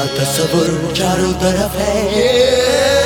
तेरा तस्वुर चारों तरफ है